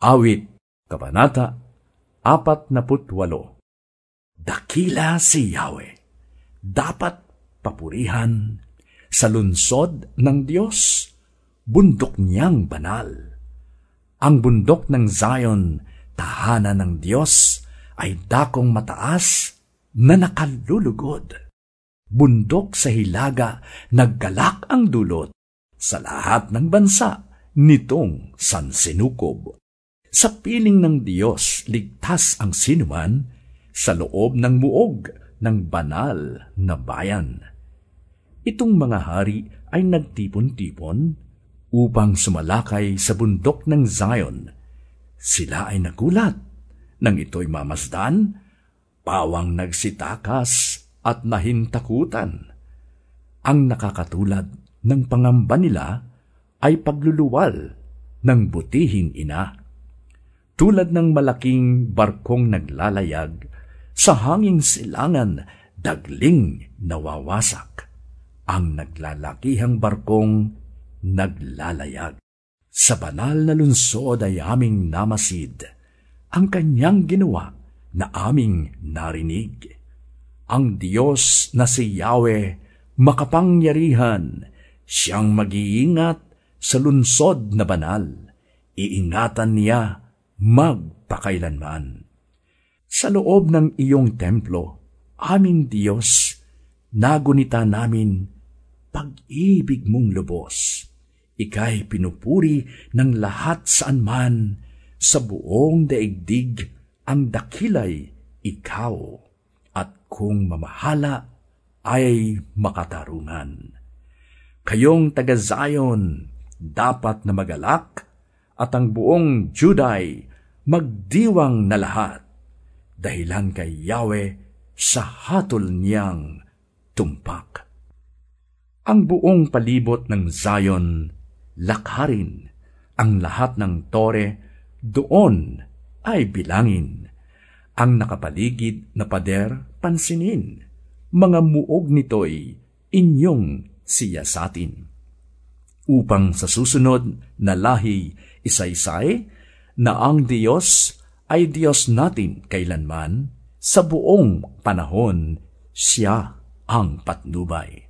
Awit, Kabanata, apat na putwalo. Dakila si Yahweh. Dapat papurihan sa lunsod ng Diyos, bundok niyang banal. Ang bundok ng Zion, tahanan ng Diyos, ay dakong mataas na nakalulugod. Bundok sa hilaga, naggalak ang dulot sa lahat ng bansa nitong sansinukob. Sa piling ng Diyos, ligtas ang sinuman sa loob ng muog ng banal na bayan. Itong mga hari ay nagtipon-tipon upang sumalakay sa bundok ng Zion. Sila ay nagulat nang ito'y mamasdan, pawang nagsitakas at nahintakutan. Ang nakakatulad ng pangamba nila ay pagluluwal ng butihing ina. Tulad ng malaking barkong naglalayag, sa hanging silangan dagling nawawasak. Ang naglalakihang barkong naglalayag. Sa banal na lunsod ay aming namasid, ang kanyang ginawa na aming narinig. Ang Diyos na si Yahweh, makapangyarihan, siyang mag-iingat sa lunsod na banal. Iingatan niya magpakailanman. Sa loob ng iyong templo, aming Diyos, nagunita namin pag-ibig mong lubos. Ika'y pinupuri ng lahat saan man, sa buong daigdig ang dakilay ikaw, at kung mamahala ay makatarungan. Kayong taga-Zion, dapat na magalak, at ang buong Juday magdiwang na lahat, dahilan kay Yahweh sa hatol niyang tumpak. Ang buong palibot ng Zion, lakharin, ang lahat ng tore, doon ay bilangin. Ang nakapaligid na pader, pansinin. Mga muog nito'y inyong siyasatin. Upang sa susunod na lahi isaysay na ang Diyos ay Diyos natin kailanman, sa buong panahon siya ang patnubay.